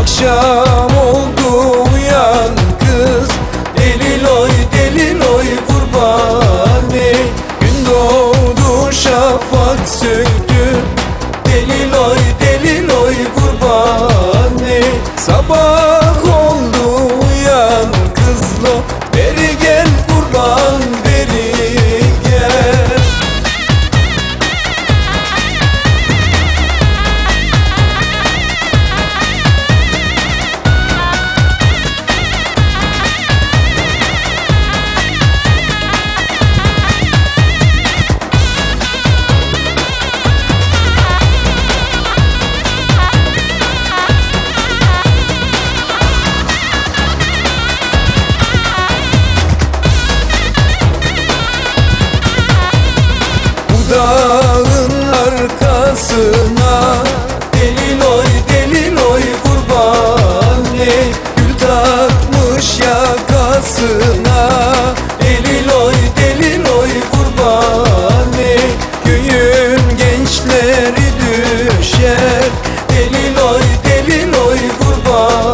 akşam oldu uyan kız. Deliloy deliloy kurbani Gün doğdu şafak söktü Deliloy deliloy kurbani Sabah sevdasına Delil oy delil oy kurban ne Gül takmış yakasına. Delil oy delil oy kurban ne Köyün gençleri düşer. Delil oy delil oy kurban